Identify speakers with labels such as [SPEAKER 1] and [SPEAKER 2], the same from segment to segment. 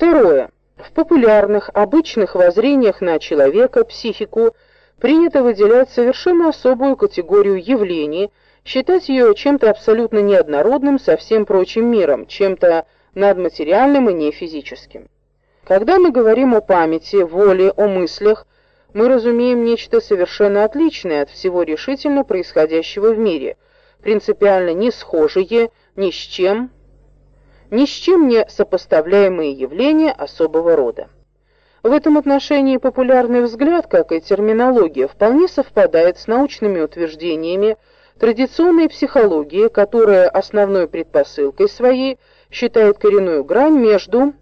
[SPEAKER 1] Второе. В популярных, обычных воззрениях на человека, психику принято выделять совершенно особую категорию явлений, считать ее чем-то абсолютно неоднородным со всем прочим миром, чем-то надматериальным и нефизическим. Когда мы говорим о памяти, воле, о мыслях, мы разумеем нечто совершенно отличное от всего решительно происходящего в мире, принципиально не схожие ни с чем, ни с чем не сопоставляемые явления особого рода. В этом отношении популярный взгляд, как и терминология, вполне совпадает с научными утверждениями традиционной психологии, которая основной предпосылкой своей считает коренную грань между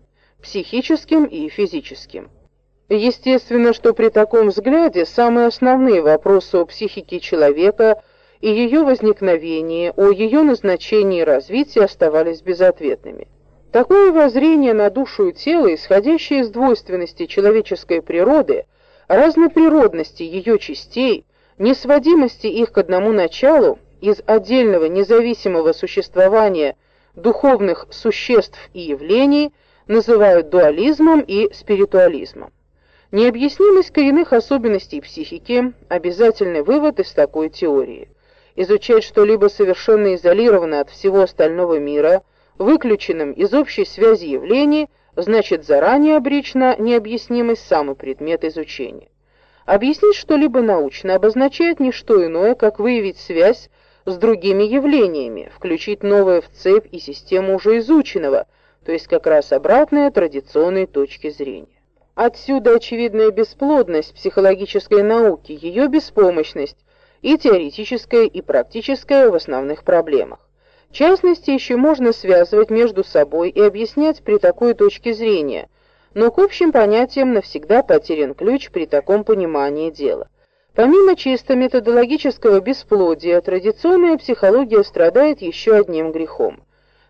[SPEAKER 1] психическим и физическим. Естественно, что при таком взгляде самые основные вопросы о психике человека и ее возникновении, о ее назначении и развитии оставались безответными. Такое воззрение на душу и тело, исходящее из двойственности человеческой природы, разноприродности ее частей, несводимости их к одному началу, из отдельного независимого существования духовных существ и явлений, называют дуализмом и спиритуализмом. Необъяснимость коренных особенностей психики – обязательный вывод из такой теории. Изучать что-либо совершенно изолированно от всего остального мира, выключенным из общей связи явлений, значит заранее обречь на необъяснимость самый предмет изучения. Объяснить что-либо научно обозначает не что иное, как выявить связь с другими явлениями, включить новое в цепь и систему уже изученного, то есть как раз обратная традиционной точки зрения. Отсюда очевидная бесплодность психологической науки, ее беспомощность и теоретическая, и практическая в основных проблемах. В частности, еще можно связывать между собой и объяснять при такой точке зрения, но к общим понятиям навсегда потерян ключ при таком понимании дела. Помимо чисто методологического бесплодия, традиционная психология страдает еще одним грехом.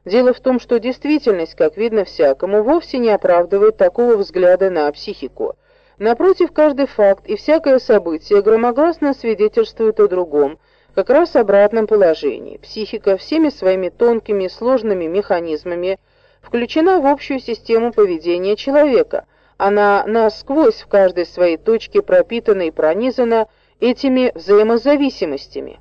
[SPEAKER 1] Дело в том, что действительность, как видно всякому, вовсе не оправдывает такого взгляда на психику. Напротив, каждый факт и всякое событие громогласно свидетельствуют о другом, как раз обратном положении. Психика всеми своими тонкими и сложными механизмами включена в общую систему поведения человека. Она насквозь в каждой своей точке пропитана и пронизана этими взаимозависимостями.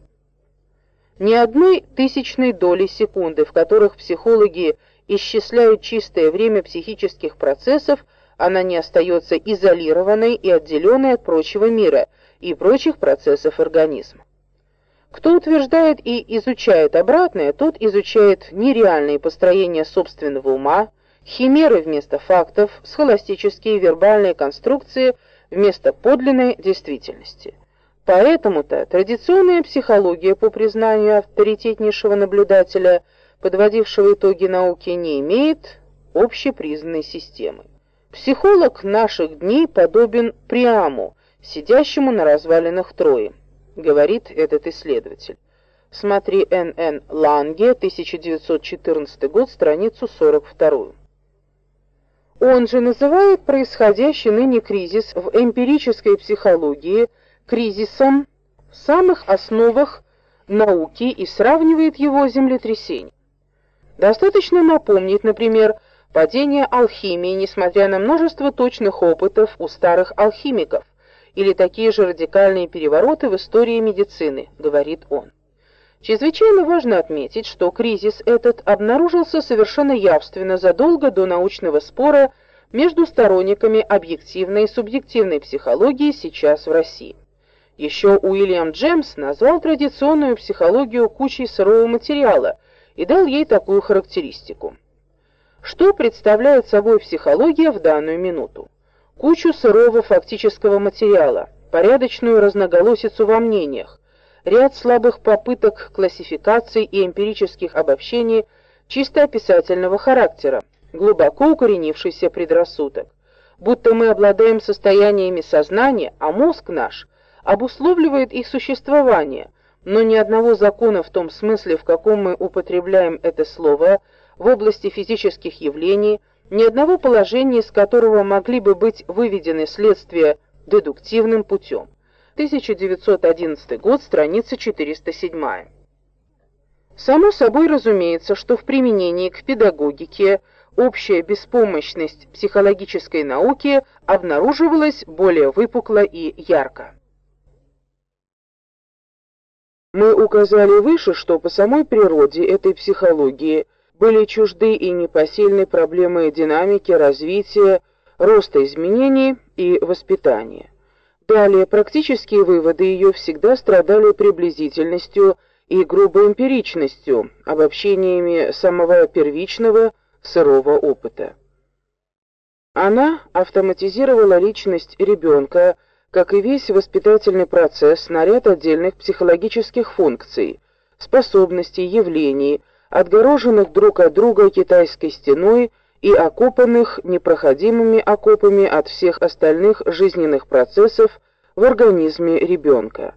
[SPEAKER 1] Ни одной тысячной доли секунды, в которых психологи исчисляют чистое время психических процессов, она не остается изолированной и отделенной от прочего мира и прочих процессов организма. Кто утверждает и изучает обратное, тот изучает нереальные построения собственного ума, химеры вместо фактов, схоластические вербальные конструкции вместо подлинной действительности. Поэтому-то традиционная психология, по признанию авторитетнейшего наблюдателя, подводившего итоги науки, не имеет общепризнанной системы. Психолог наших дней подобен Приаму, сидящему на развалинах Трои, говорит этот исследователь. Смотри Н.Н. Ланге, 1914 год, страницу 42. Он же называет происходящий ныне кризис в эмпирической психологии – кризисом в самых основах науки и сравнивает его с землетрясением. Достаточно напомнить, например, падение алхимии, несмотря на множество точных опытов у старых алхимиков, или такие же радикальные перевороты в истории медицины, говорит он. Чрезвычайно важно отметить, что кризис этот обнаружился совершенно явственно задолго до научного спора между сторонниками объективной и субъективной психологии сейчас в России. Еще Уильям Джеймс назвал традиционную психологию кучей сырого материала и дал ей такую характеристику. Что представляет собой психология в данную минуту? Кучу сырого фактического материала, порядочную разноголосицу во мнениях, ряд слабых попыток классификации и эмпирических обобщений чисто описательного характера, глубоко укоренившийся предрассудок. Будто мы обладаем состояниями сознания, а мозг наш – обусловливает их существование, но ни одного закона в том смысле, в каком мы употребляем это слово, в области физических явлений, ни одного положения, из которого могли бы быть выведены следствия дедуктивным путем. 1911 год, страница 407. Само собой разумеется, что в применении к педагогике общая беспомощность психологической науки обнаруживалась более выпукло и ярко. Мы указали выше, что по самой природе этой психологии были чужды и непосильны проблемы динамики, развития, роста изменений и воспитания. Далее практические выводы ее всегда страдали приблизительностью и грубой эмпиричностью, обобщениями самого первичного сырого опыта. Она автоматизировала личность ребенка, как и весь воспитательный процесс, на ряд отдельных психологических функций, способностей, явлений, отгороженных друг от друга китайской стеной и окопанных непроходимыми окопами от всех остальных жизненных процессов в организме ребенка.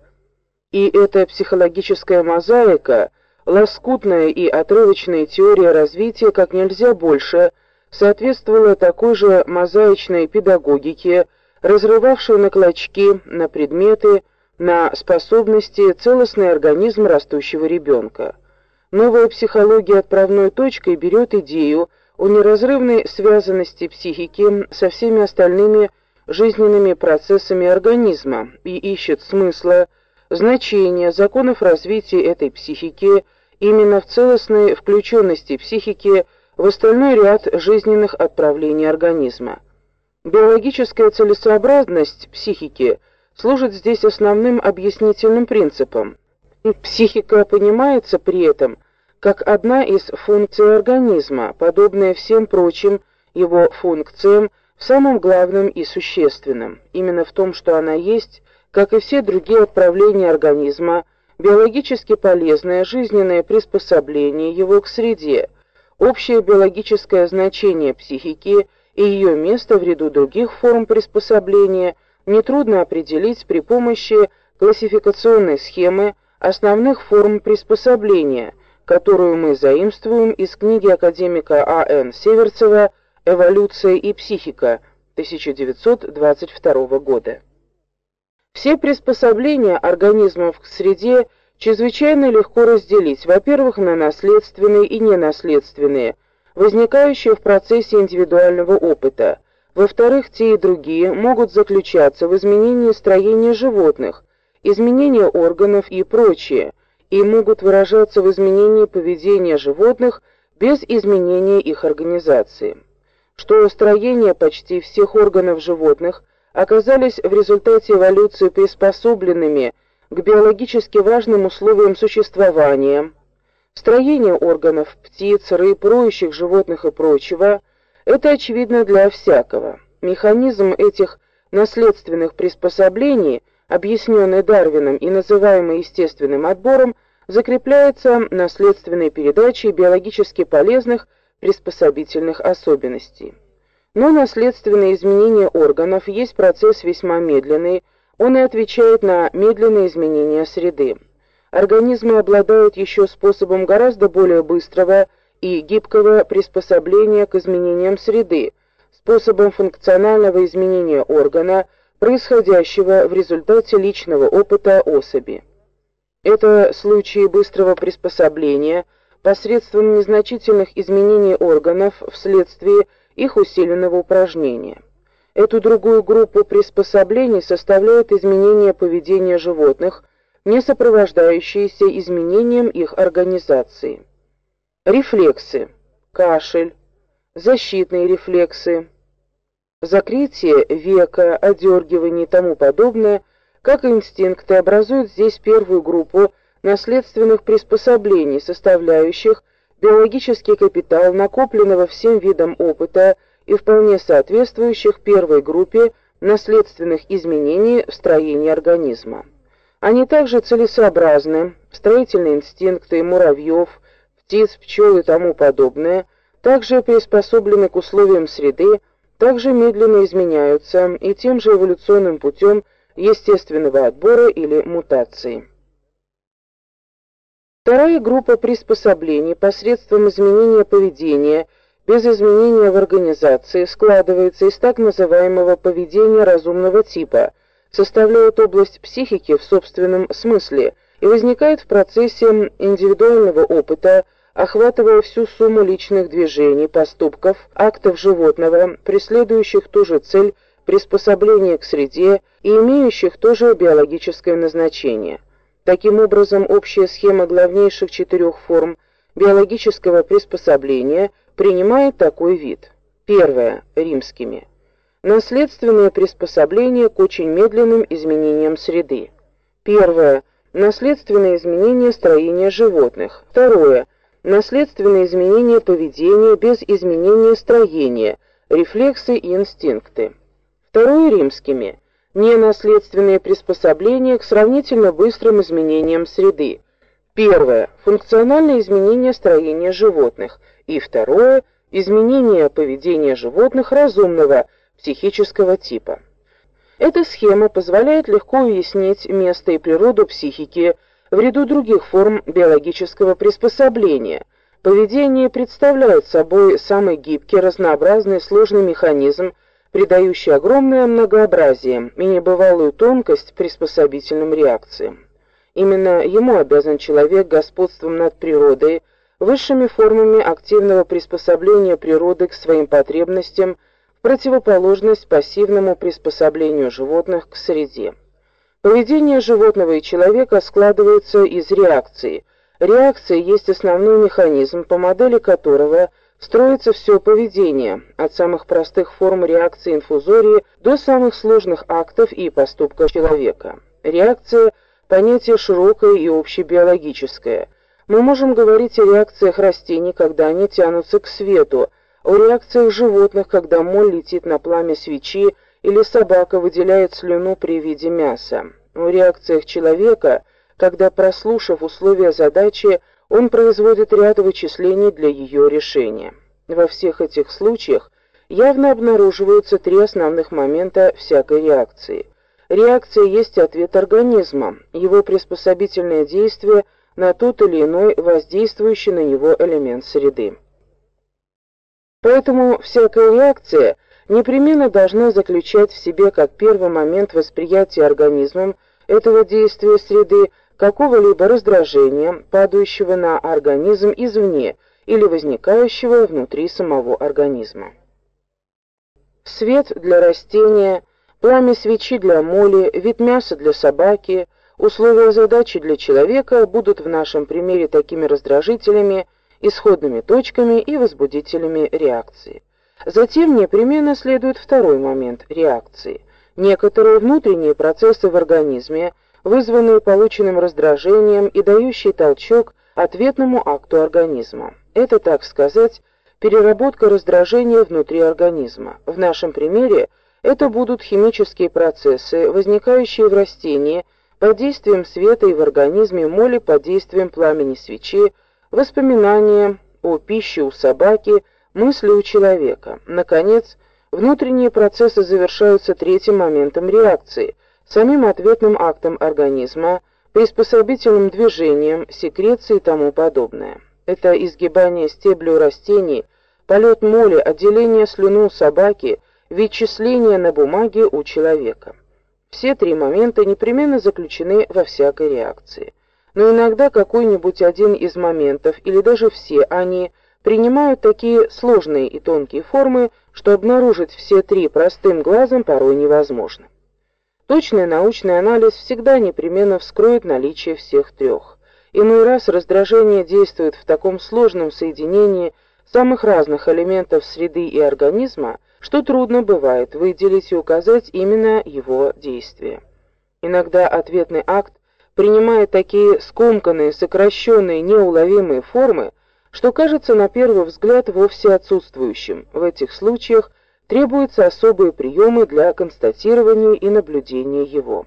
[SPEAKER 1] И эта психологическая мозаика, лоскутная и отрывочная теория развития как нельзя больше соответствовала такой же мозаичной педагогике, разрывавшей на клочки, на предметы, на способности целостный организм растущего ребенка. Новая психология отправной точкой берет идею о неразрывной связанности психики со всеми остальными жизненными процессами организма и ищет смысла, значения, законов развития этой психики именно в целостной включенности психики в остальной ряд жизненных отправлений организма. Биологическая целесообразность психики служит здесь основным объяснительным принципом. Психика понимается при этом как одна из функций организма, подобная всем прочим его функциям в самом главном и существенном, именно в том, что она есть, как и все другие отправления организма, биологически полезное жизненное приспособление его к среде, общее биологическое значение психики и ее место в ряду других форм приспособления нетрудно определить при помощи классификационной схемы основных форм приспособления, которую мы заимствуем из книги академика А.Н. Северцева Эволюция и психика 1922 года. Все приспособления организмов к среде чрезвычайно легко разделить, во-первых, на наследственные и ненаследственные, возникающие в процессе индивидуального опыта. Во-вторых, те и другие могут заключаться в изменении строения животных, изменении органов и прочее, и могут выражаться в изменении поведения животных без изменения их организации что строение почти всех органов животных оказались в результате эволюции приспособленными к биологически важным условиям существования. Строение органов птиц, рыб, роющих животных и прочего это очевидно для всякого. Механизм этих наследственных приспособлений, объясненный Дарвином и называемый естественным отбором, закрепляется наследственной передачей биологически полезных приспособительных особенностей. Но наследственное изменение органов есть процесс весьма медленный, он и отвечает на медленные изменения среды. Организмы обладают еще способом гораздо более быстрого и гибкого приспособления к изменениям среды, способом функционального изменения органа, происходящего в результате личного опыта особи. Это случаи быстрого приспособления – посредством незначительных изменений органов вследствие их усиленного упражнения. Эту другую группу приспособлений составляют изменения поведения животных, не сопровождающиеся изменением их организации. Рефлексы: кашель, защитные рефлексы, закрытие века, одергивание и тому подобное, как инстинкты образуют здесь первую группу наследственных приспособлений, составляющих биологический капитал накопленного всем видом опыта и вполне соответствующих первой группе наследственных изменений в строении организма. Они также целесообразны, строительные инстинкты муравьев, птиц, пчел и тому подобное, также приспособлены к условиям среды, также медленно изменяются и тем же эволюционным путем естественного отбора или мутации. Вторая группа приспособлений посредством изменения поведения без изменения в организации складывается из так называемого поведения разумного типа, составляет область психики в собственном смысле и возникает в процессе индивидуального опыта, охватывая всю сумму личных движений, поступков, актов животного, преследующих ту же цель приспособления к среде и имеющих тоже биологическое назначение. Таким образом, общая схема главнейших четырех форм биологического приспособления принимает такой вид. Первое римскими. Наследственное приспособление к очень медленным изменениям среды. Первое наследственное изменение строения животных. Второе наследственное изменение поведения без изменения строения, рефлексы и инстинкты. Второе римскими ненаследственные приспособления к сравнительно быстрым изменениям среды. Первое функциональное изменение строения животных и второе изменение поведения животных разумного психического типа. Эта схема позволяет легко уяснить место и природу психики в ряду других форм биологического приспособления. Поведение представляет собой самый гибкий, разнообразный, сложный механизм, придающий огромное многообразие и небывалую тонкость приспособительным реакциям. Именно ему обязан человек господством над природой, высшими формами активного приспособления природы к своим потребностям, в противоположность пассивному приспособлению животных к среде. Поведение животного и человека складывается из реакции. Реакция есть основной механизм, по модели которого строится все поведение, от самых простых форм реакции инфузории до самых сложных актов и поступков человека. Реакция понятие широкое и общебиологическое. Мы можем говорить о реакциях растений, когда они тянутся к свету, о реакциях животных, когда моль летит на пламя свечи или собака выделяет слюну при виде мяса, о реакциях человека, когда прослушав условия задачи, он производит ряд вычислений для ее решения. Во всех этих случаях явно обнаруживаются три основных момента всякой реакции. Реакция есть ответ организма, его приспособительное действие на тот или иной воздействующий на него элемент среды. Поэтому всякая реакция непременно должна заключать в себе как первый момент восприятия организмом этого действия среды какого-либо раздражения, падающего на организм извне или возникающего внутри самого организма. Свет для растения, пламя свечи для моли, вид мяса для собаки, условия задачи для человека будут в нашем примере такими раздражителями, исходными точками и возбудителями реакции. Затем непременно следует второй момент реакции. Некоторые внутренние процессы в организме – вызванные полученным раздражением и дающие толчок ответному акту организма. Это, так сказать, переработка раздражения внутри организма. В нашем примере это будут химические процессы, возникающие в растении под действием света и в организме моли под действием пламени свечи, воспоминания о пище у собаки, мысли у человека. Наконец, внутренние процессы завершаются третьим моментом реакции – самим ответным актом организма, приспособительным движением, секрецией и тому подобное. Это изгибание стебля у растений, полет моли, отделение слюны у собаки, вычисление на бумаге у человека. Все три момента непременно заключены во всякой реакции. Но иногда какой-нибудь один из моментов или даже все они принимают такие сложные и тонкие формы, что обнаружить все три простым глазом порой невозможно. Точный научный анализ всегда непременно вскроет наличие всех трех. Иной раз раздражение действует в таком сложном соединении самых разных элементов среды и организма, что трудно бывает выделить и указать именно его действие. Иногда ответный акт принимает такие скомканные, сокращенные, неуловимые формы, что кажется на первый взгляд вовсе отсутствующим. В этих случаях требуются особые приемы для констатирования и наблюдения его.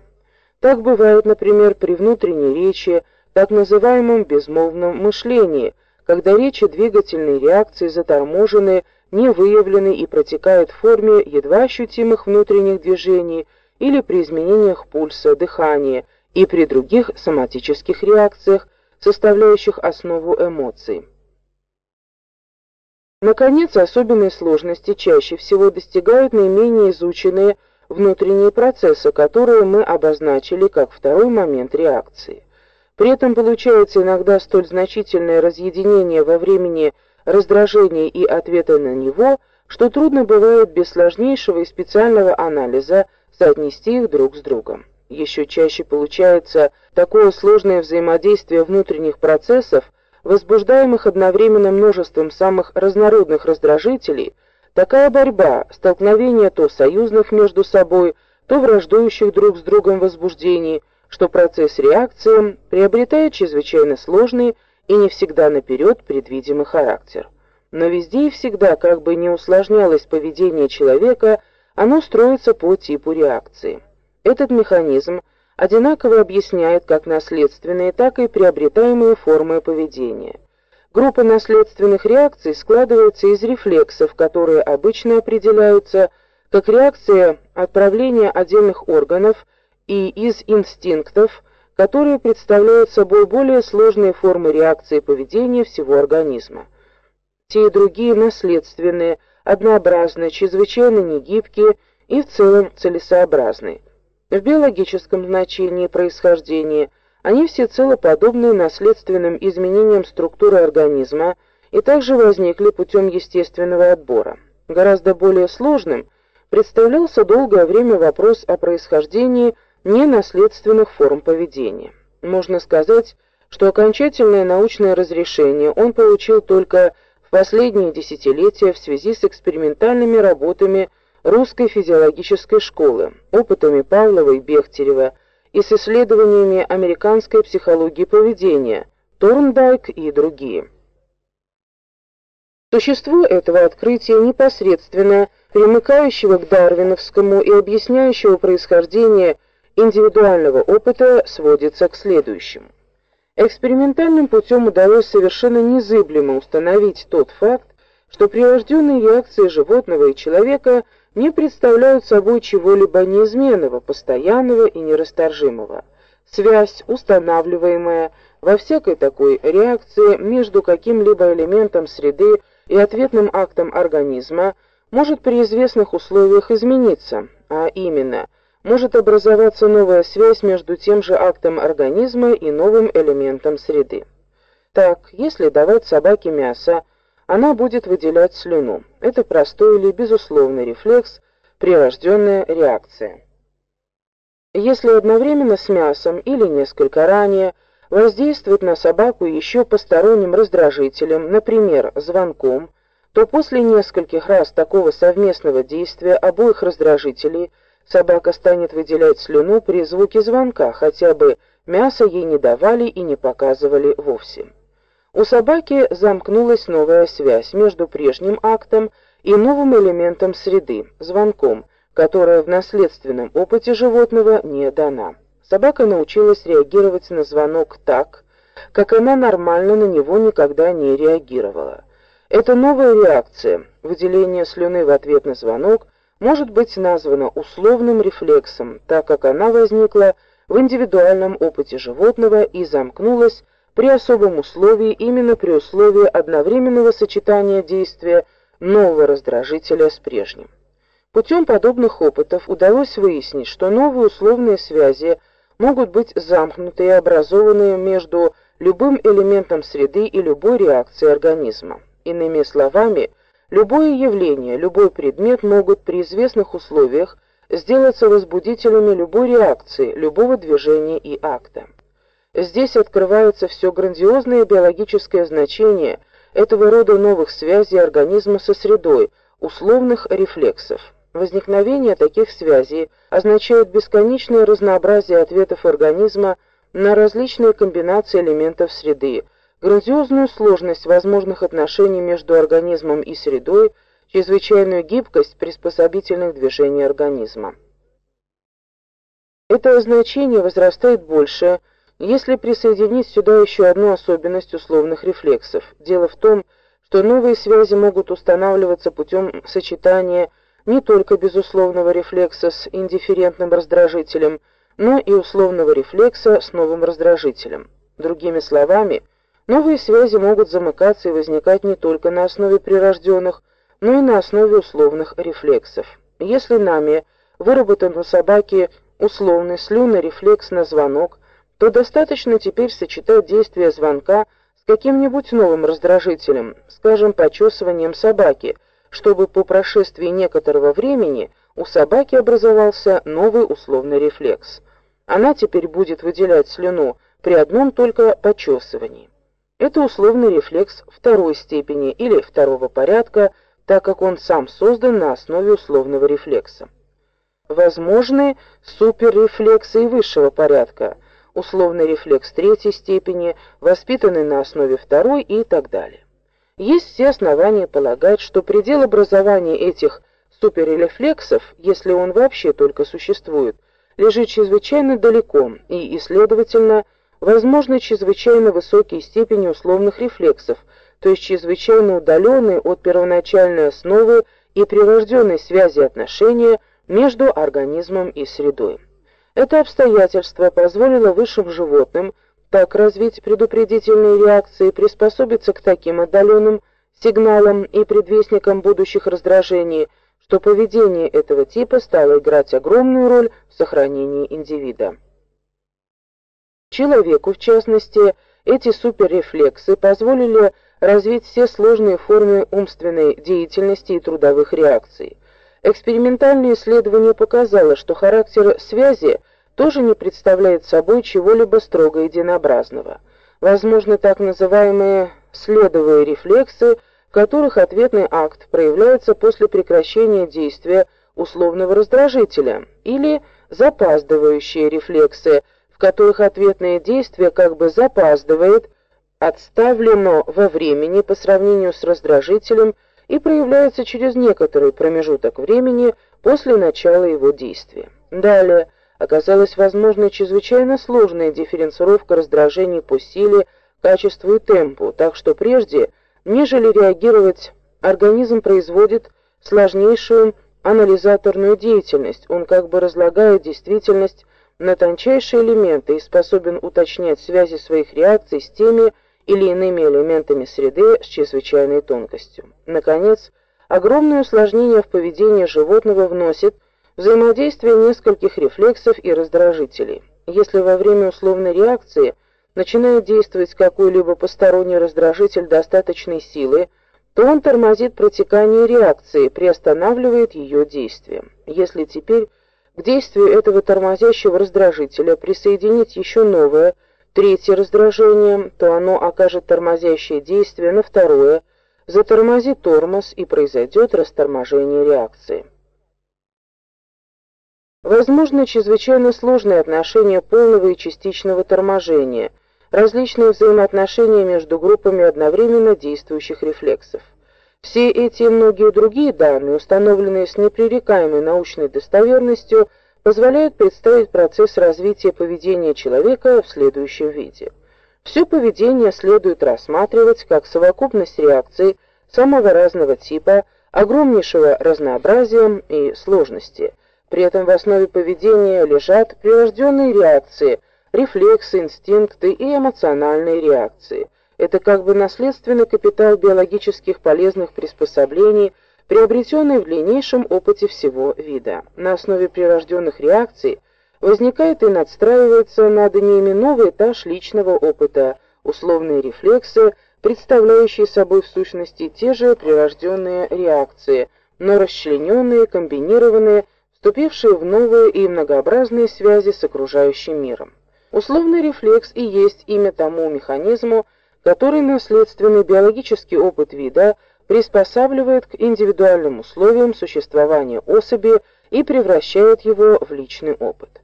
[SPEAKER 1] Так бывает, например, при внутренней речи, так называемом безмолвном мышлении, когда речи двигательные реакции заторможены, не выявлены и протекают в форме едва ощутимых внутренних движений или при изменениях пульса, дыхания и при других соматических реакциях, составляющих основу эмоций. Наконец, особенные сложности чаще всего достигают наименее изученные внутренние процессы, которые мы обозначили как второй момент реакции. При этом получается иногда столь значительное разъединение во времени раздражения и ответа на него, что трудно бывает без сложнейшего и специального анализа соотнести их друг с другом. Еще чаще получается такое сложное взаимодействие внутренних процессов, возбуждаемых одновременно множеством самых разнородных раздражителей, такая борьба, столкновение то союзных между собой, то враждующих друг с другом возбуждений, что процесс реакции приобретает чрезвычайно сложный и не всегда наперед предвидимый характер. Но везде и всегда, как бы ни усложнялось поведение человека, оно строится по типу реакции. Этот механизм одинаково объясняет как наследственные, так и приобретаемые формы поведения. Группа наследственных реакций складывается из рефлексов, которые обычно определяются как реакция отправления отдельных органов и из инстинктов, которые представляют собой более сложные формы реакции поведения всего организма. Те и другие наследственные, однообразные, чрезвычайно негибкие и в целом целесообразные. В биологическом значении происхождения они всецело подобны наследственным изменениям структуры организма и также возникли путем естественного отбора. Гораздо более сложным представлялся долгое время вопрос о происхождении ненаследственных форм поведения. Можно сказать, что окончательное научное разрешение он получил только в последние десятилетия в связи с экспериментальными работами русской физиологической школы, опытами Павлова и Бехтерева и с исследованиями американской психологии поведения, Торндайк и другие. Существо этого открытия непосредственно примыкающего к дарвиновскому и объясняющего происхождение индивидуального опыта сводится к следующему. Экспериментальным путем удалось совершенно незыблемо установить тот факт, что прирожденные реакции животного и человека не представляют собой чего-либо неизменного, постоянного и нерасторжимого. Связь, устанавливаемая во всякой такой реакции между каким-либо элементом среды и ответным актом организма, может при известных условиях измениться, а именно – может образоваться новая связь между тем же актом организма и новым элементом среды. Так, если давать собаке мясо, она будет выделять слюну. Это простой или безусловный рефлекс, прирожденная реакция. Если одновременно с мясом или несколько ранее воздействовать на собаку еще посторонним раздражителем, например, звонком, то после нескольких раз такого совместного действия обоих раздражителей – Собака станет выделять слюну при звуке звонка, хотя бы мясо ей не давали и не показывали вовсе. У собаки замкнулась новая связь между прежним актом и новым элементом среды звонком, которая в наследственном опыте животного не дана. Собака научилась реагировать на звонок так, как она нормально на него никогда не реагировала. Эта новая реакция, выделение слюны в ответ на звонок, может быть названа условным рефлексом, так как она возникла в индивидуальном опыте животного и замкнулась при особом условии именно при условии одновременного сочетания действия нового раздражителя с прежним. Путем подобных опытов удалось выяснить, что новые условные связи могут быть замкнуты и образованы между любым элементом среды и любой реакцией организма. Иными словами, Любое явление, любой предмет могут при известных условиях сделаться возбудителями любой реакции, любого движения и акта. Здесь открывается все грандиозное биологическое значение этого рода новых связей организма со средой, условных рефлексов. Возникновение таких связей означает бесконечное разнообразие ответов организма на различные комбинации элементов среды, грандиозную сложность возможных отношений между организмом и средой, чрезвычайную гибкость приспособительных движений организма. Это значение возрастает больше, если присоединить сюда еще одну особенность условных рефлексов. Дело в том, что новые связи могут устанавливаться путем сочетания не только безусловного рефлекса с индифферентным раздражителем, но и условного рефлекса с новым раздражителем. Другими словами, Новые связи могут замыкаться и возникать не только на основе прирожденных, но и на основе условных рефлексов. Если нами выработан у собаки условный слюнный рефлекс на звонок, то достаточно теперь сочетать действие звонка с каким-нибудь новым раздражителем, скажем, почесыванием собаки, чтобы по прошествии некоторого времени у собаки образовался новый условный рефлекс. Она теперь будет выделять слюну при одном только почесывании. Это условный рефлекс второй степени или второго порядка, так как он сам создан на основе условного рефлекса. Возможны суперрефлексы и высшего порядка, условный рефлекс третьей степени, воспитанный на основе второй и так далее. Есть все основания полагать, что предел образования этих суперрефлексов, если он вообще только существует, лежит чрезвычайно далеко и, следовательно, возможны чрезвычайно высокие степени условных рефлексов, то есть чрезвычайно удаленные от первоначальной основы и прирожденной связи отношения между организмом и средой. Это обстоятельство позволило высшим животным так развить предупредительные реакции, приспособиться к таким отдаленным сигналам и предвестникам будущих раздражений, что поведение этого типа стало играть огромную роль в сохранении индивида. Человеку, в частности, эти суперрефлексы позволили развить все сложные формы умственной деятельности и трудовых реакций. Экспериментальное исследование показало, что характер связи тоже не представляет собой чего-либо строго единообразного. Возможно, так называемые следовые рефлексы, в которых ответный акт проявляется после прекращения действия условного раздражителя, или запаздывающие рефлексы, в которых ответное действие как бы запаздывает, отставлено во времени по сравнению с раздражителем и проявляется через некоторый промежуток времени после начала его действия. Далее оказалась возможной чрезвычайно сложная дифференцировка раздражений по силе, качеству и темпу, так что прежде, нежели реагировать, организм производит сложнейшую анализаторную деятельность, он как бы разлагает действительность на тончайшие элементы и способен уточнять связи своих реакций с теми или иными элементами среды с чрезвычайной тонкостью. Наконец, огромное усложнение в поведении животного вносит взаимодействие нескольких рефлексов и раздражителей. Если во время условной реакции начинает действовать какой-либо посторонний раздражитель достаточной силы, то он тормозит протекание реакции, приостанавливает ее действие. Если теперь к действию этого тормозящего раздражителя присоединить еще новое, третье раздражение, то оно окажет тормозящее действие на второе, затормозит тормоз и произойдет расторможение реакции. Возможно чрезвычайно сложные отношения полного и частичного торможения, различные взаимоотношения между группами одновременно действующих рефлексов. Все эти и многие другие данные, установленные с непререкаемой научной достоверностью, позволяют представить процесс развития поведения человека в следующем виде. Все поведение следует рассматривать как совокупность реакций самого разного типа, огромнейшего разнообразия и сложности – при этом в основе поведения лежат прирожденные реакции, рефлексы, инстинкты и эмоциональные реакции. Это как бы наследственный капитал биологических полезных приспособлений, приобретенный в длиннейшем опыте всего вида. На основе прирожденных реакций возникает и надстраивается над ними новый этаж личного опыта, условные рефлексы, представляющие собой в сущности те же прирожденные реакции, но расчлененные, комбинированные вступившие в новые и многообразные связи с окружающим миром. Условный рефлекс и есть имя тому механизму, который наследственный биологический опыт вида приспосабливает к индивидуальным условиям существования особи и превращает его в личный опыт.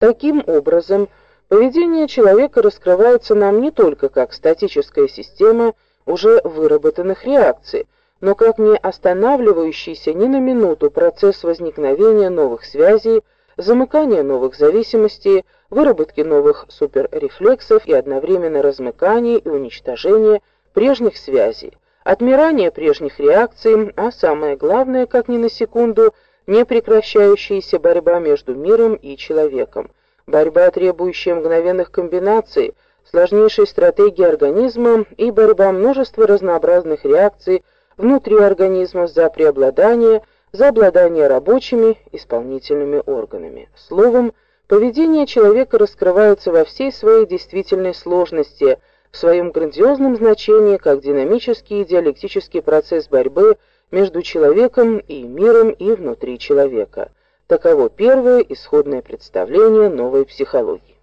[SPEAKER 1] Таким образом, поведение человека раскрывается нам не только как статическая система уже выработанных реакций, но как не останавливающийся ни на минуту процесс возникновения новых связей, замыкания новых зависимостей, выработки новых суперрефлексов и одновременно размыкания и уничтожения прежних связей, отмирания прежних реакций, а самое главное, как ни на секунду, не прекращающаяся борьба между миром и человеком, борьба, требующая мгновенных комбинаций, сложнейшей стратегии организма и борьба множества разнообразных реакций внутри организма за преобладание, за обладание рабочими исполнительными органами. Словом, Поведение человека раскрывается во всей своей действительной сложности, в своем грандиозном значении как динамический и диалектический процесс борьбы между человеком и миром и внутри человека. Таково первое исходное представление новой психологии.